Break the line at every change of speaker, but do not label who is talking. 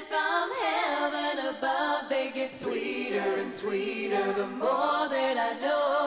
sent from heaven above, they get sweeter and sweeter the more that I know.